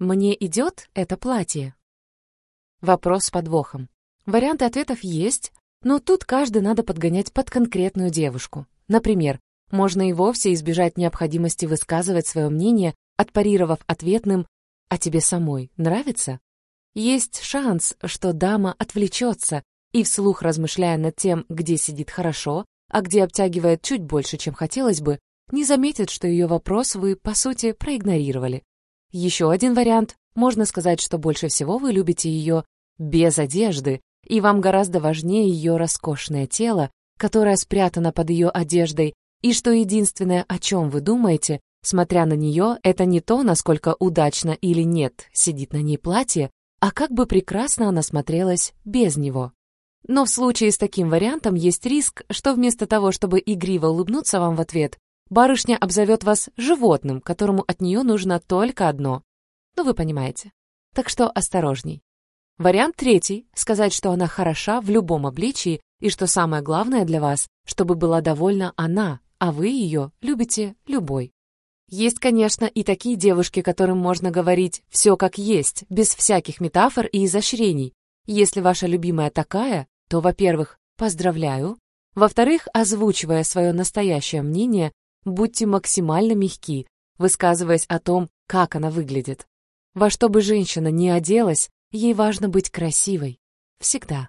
«Мне идет это платье?» Вопрос с подвохом. Варианты ответов есть, но тут каждый надо подгонять под конкретную девушку. Например, можно и вовсе избежать необходимости высказывать свое мнение, отпарировав ответным «А тебе самой нравится?» Есть шанс, что дама отвлечется и, вслух размышляя над тем, где сидит хорошо, а где обтягивает чуть больше, чем хотелось бы, не заметит, что ее вопрос вы, по сути, проигнорировали. Еще один вариант. Можно сказать, что больше всего вы любите ее без одежды, и вам гораздо важнее ее роскошное тело, которое спрятано под ее одеждой, и что единственное, о чем вы думаете, смотря на нее, это не то, насколько удачно или нет сидит на ней платье, а как бы прекрасно она смотрелась без него. Но в случае с таким вариантом есть риск, что вместо того, чтобы игриво улыбнуться вам в ответ, барышня обзовет вас животным, которому от нее нужно только одно. Ну, вы понимаете. Так что осторожней. Вариант третий — сказать, что она хороша в любом обличии и что самое главное для вас, чтобы была довольна она, а вы ее любите любой. Есть, конечно, и такие девушки, которым можно говорить все как есть, без всяких метафор и изощрений. Если ваша любимая такая, то, во-первых, поздравляю, во-вторых, озвучивая свое настоящее мнение, будьте максимально мягки, высказываясь о том, как она выглядит. Во что бы женщина ни оделась, ей важно быть красивой. Всегда.